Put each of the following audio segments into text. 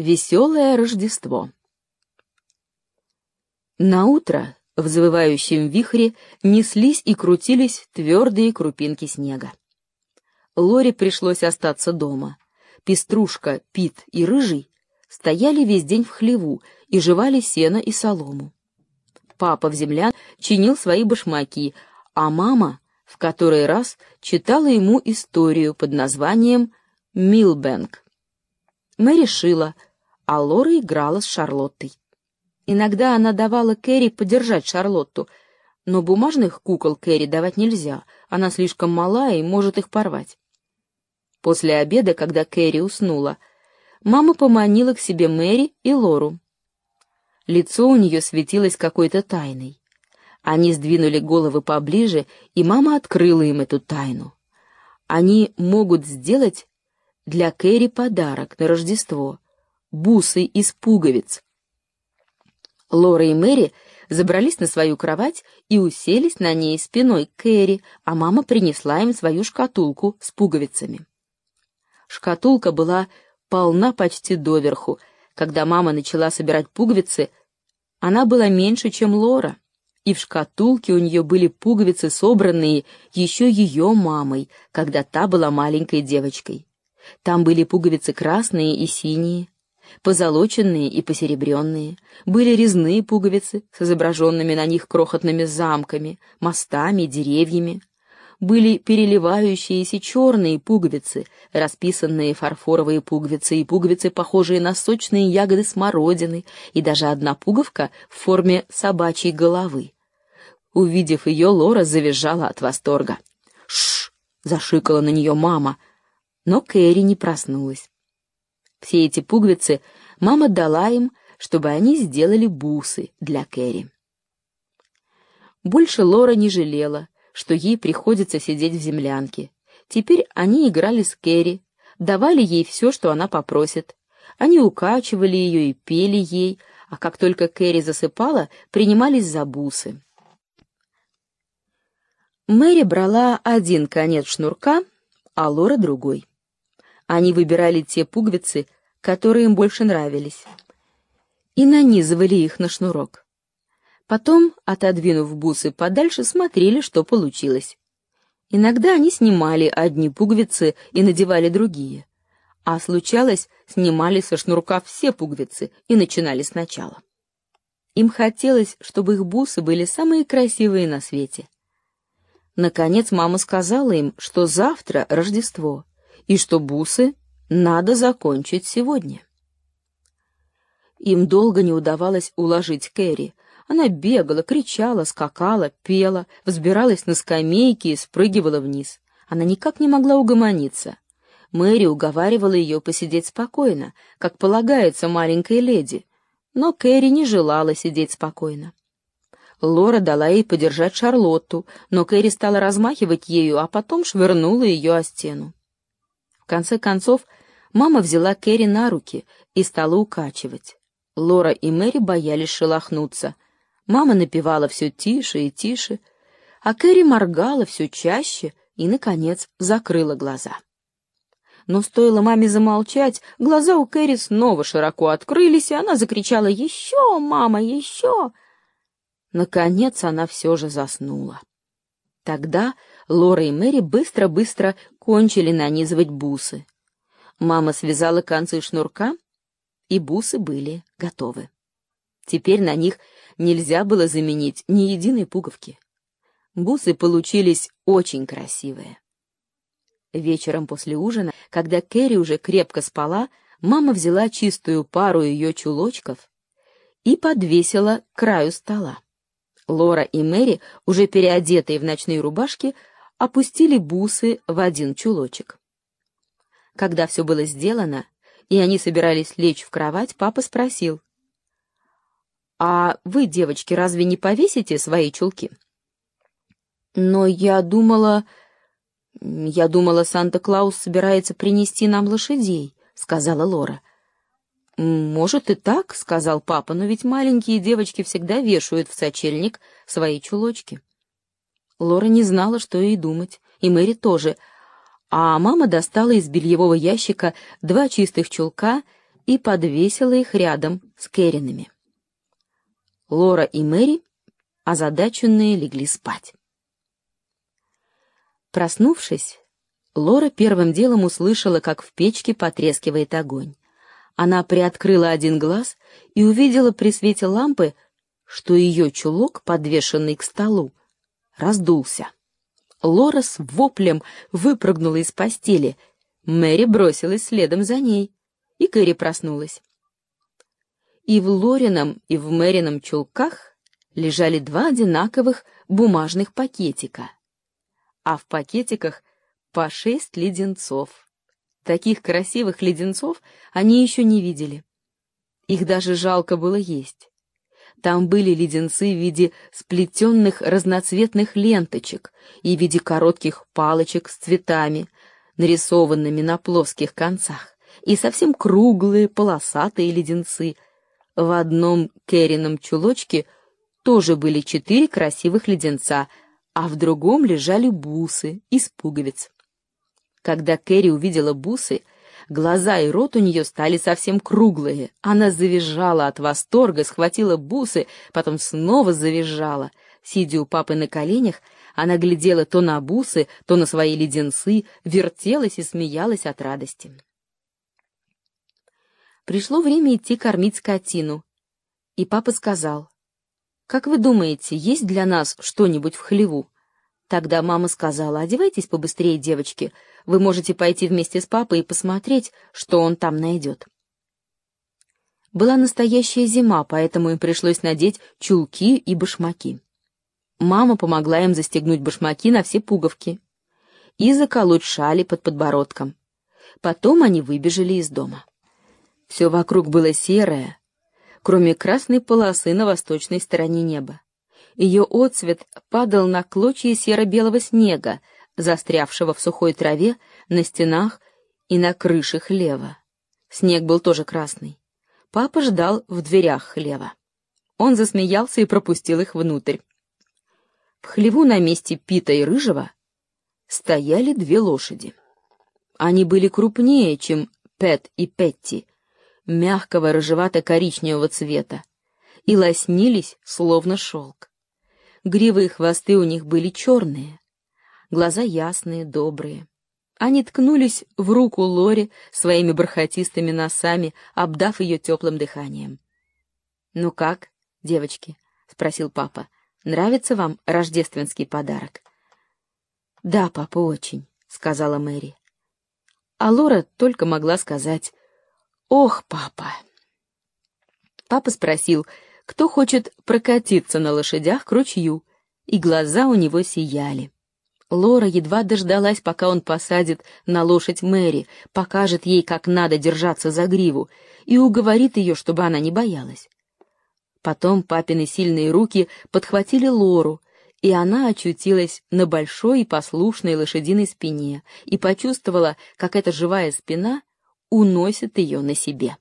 Веселое Рождество. На утро в завывающем вихре неслись и крутились твердые крупинки снега. Лоре пришлось остаться дома. Пеструшка, Пит и Рыжий стояли весь день в хлеву и жевали сено и солому. Папа в землян чинил свои башмаки, а мама в который раз читала ему историю под названием «Милбэнк». Мэри шила, а Лора играла с Шарлоттой. Иногда она давала Кэрри подержать Шарлотту, но бумажных кукол Кэрри давать нельзя, она слишком мала и может их порвать. После обеда, когда Кэрри уснула, мама поманила к себе Мэри и Лору. Лицо у нее светилось какой-то тайной. Они сдвинули головы поближе, и мама открыла им эту тайну. Они могут сделать для Кэрри подарок на Рождество — бусы из пуговиц. Лора и Мэри забрались на свою кровать и уселись на ней спиной к Кэрри, а мама принесла им свою шкатулку с пуговицами. Шкатулка была полна почти доверху. Когда мама начала собирать пуговицы, она была меньше, чем Лора и в шкатулке у нее были пуговицы, собранные еще ее мамой, когда та была маленькой девочкой. Там были пуговицы красные и синие, позолоченные и посеребренные, были резные пуговицы с изображенными на них крохотными замками, мостами, деревьями, были переливающиеся черные пуговицы, расписанные фарфоровые пуговицы и пуговицы, похожие на сочные ягоды смородины, и даже одна пуговка в форме собачьей головы. Увидев ее, Лора завизжала от восторга. «Шш!» — зашикала на нее мама, но Кэрри не проснулась. Все эти пуговицы мама дала им, чтобы они сделали бусы для Кэрри. Больше Лора не жалела, что ей приходится сидеть в землянке. Теперь они играли с Кэрри, давали ей все, что она попросит. Они укачивали ее и пели ей, а как только Кэрри засыпала, принимались за бусы. Мэри брала один конец шнурка, а Лора — другой. Они выбирали те пуговицы, которые им больше нравились, и нанизывали их на шнурок. Потом, отодвинув бусы подальше, смотрели, что получилось. Иногда они снимали одни пуговицы и надевали другие. А случалось, снимали со шнурка все пуговицы и начинали сначала. Им хотелось, чтобы их бусы были самые красивые на свете. Наконец мама сказала им, что завтра Рождество, и что бусы надо закончить сегодня. Им долго не удавалось уложить Кэрри, она бегала, кричала, скакала, пела, взбиралась на скамейки и спрыгивала вниз. Она никак не могла угомониться. Мэри уговаривала ее посидеть спокойно, как полагается маленькой леди, но Кэрри не желала сидеть спокойно. Лора дала ей подержать Шарлотту, но Кэрри стала размахивать ею, а потом швырнула ее о стену. В конце концов, мама взяла Кэрри на руки и стала укачивать. Лора и Мэри боялись шелохнуться — Мама напевала все тише и тише, а Кэрри моргала все чаще и, наконец, закрыла глаза. Но стоило маме замолчать, глаза у Кэрри снова широко открылись, и она закричала «Еще, мама, еще!». Наконец она все же заснула. Тогда Лора и Мэри быстро-быстро кончили нанизывать бусы. Мама связала концы шнурка, и бусы были готовы. Теперь на них нельзя было заменить ни единой пуговки. Бусы получились очень красивые. Вечером после ужина, когда Кэрри уже крепко спала, мама взяла чистую пару ее чулочков и подвесила к краю стола. Лора и Мэри, уже переодетые в ночные рубашки, опустили бусы в один чулочек. Когда все было сделано, и они собирались лечь в кровать, папа спросил, «А вы, девочки, разве не повесите свои чулки?» «Но я думала...» «Я думала, Санта-Клаус собирается принести нам лошадей», — сказала Лора. «Может и так», — сказал папа, «но ведь маленькие девочки всегда вешают в сочельник свои чулочки». Лора не знала, что ей думать, и Мэри тоже, а мама достала из бельевого ящика два чистых чулка и подвесила их рядом с Керинами. Лора и Мэри, озадаченные, легли спать. Проснувшись, Лора первым делом услышала, как в печке потрескивает огонь. Она приоткрыла один глаз и увидела при свете лампы, что ее чулок, подвешенный к столу, раздулся. Лора с воплем выпрыгнула из постели. Мэри бросилась следом за ней, и Кэрри проснулась. И в Лорином, и в Мэрином чулках лежали два одинаковых бумажных пакетика, а в пакетиках по шесть леденцов. Таких красивых леденцов они еще не видели. Их даже жалко было есть. Там были леденцы в виде сплетенных разноцветных ленточек и в виде коротких палочек с цветами, нарисованными на плоских концах, и совсем круглые полосатые леденцы. В одном Керрином чулочке тоже были четыре красивых леденца, а в другом лежали бусы из пуговиц. Когда Кэрри увидела бусы, глаза и рот у нее стали совсем круглые. Она завизжала от восторга, схватила бусы, потом снова завизжала. Сидя у папы на коленях, она глядела то на бусы, то на свои леденцы, вертелась и смеялась от радости. Пришло время идти кормить скотину, и папа сказал, «Как вы думаете, есть для нас что-нибудь в хлеву?» Тогда мама сказала, «Одевайтесь побыстрее, девочки, вы можете пойти вместе с папой и посмотреть, что он там найдет». Была настоящая зима, поэтому им пришлось надеть чулки и башмаки. Мама помогла им застегнуть башмаки на все пуговки и заколоть шали под подбородком. Потом они выбежали из дома. Все вокруг было серое, кроме красной полосы на восточной стороне неба. Ее отцвет падал на клочья серо-белого снега, застрявшего в сухой траве, на стенах и на крыше хлева. Снег был тоже красный. Папа ждал в дверях хлева. Он засмеялся и пропустил их внутрь. В хлеву на месте Пита и Рыжего стояли две лошади. Они были крупнее, чем Пэт и Петти, мягкого рыжевато-коричневого цвета, и лоснились, словно шелк. Гривы и хвосты у них были черные, глаза ясные, добрые. Они ткнулись в руку Лори своими бархатистыми носами, обдав ее теплым дыханием. «Ну как, девочки?» — спросил папа. «Нравится вам рождественский подарок?» «Да, папа, очень», — сказала Мэри. А Лора только могла сказать «Ох, папа!» Папа спросил, кто хочет прокатиться на лошадях к ручью, и глаза у него сияли. Лора едва дождалась, пока он посадит на лошадь Мэри, покажет ей, как надо держаться за гриву, и уговорит ее, чтобы она не боялась. Потом папины сильные руки подхватили Лору, и она очутилась на большой и послушной лошадиной спине и почувствовала, как эта живая спина уносит ее на себе.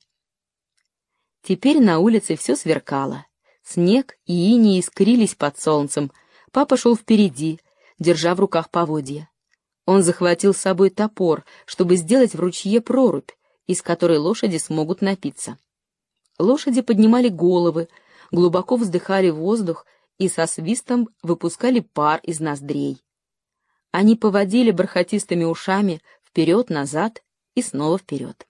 Теперь на улице все сверкало. Снег и иней искрились под солнцем. Папа шел впереди, держа в руках поводья. Он захватил с собой топор, чтобы сделать в ручье прорубь, из которой лошади смогут напиться. Лошади поднимали головы, глубоко вздыхали воздух и со свистом выпускали пар из ноздрей. Они поводили бархатистыми ушами вперед-назад и снова вперед.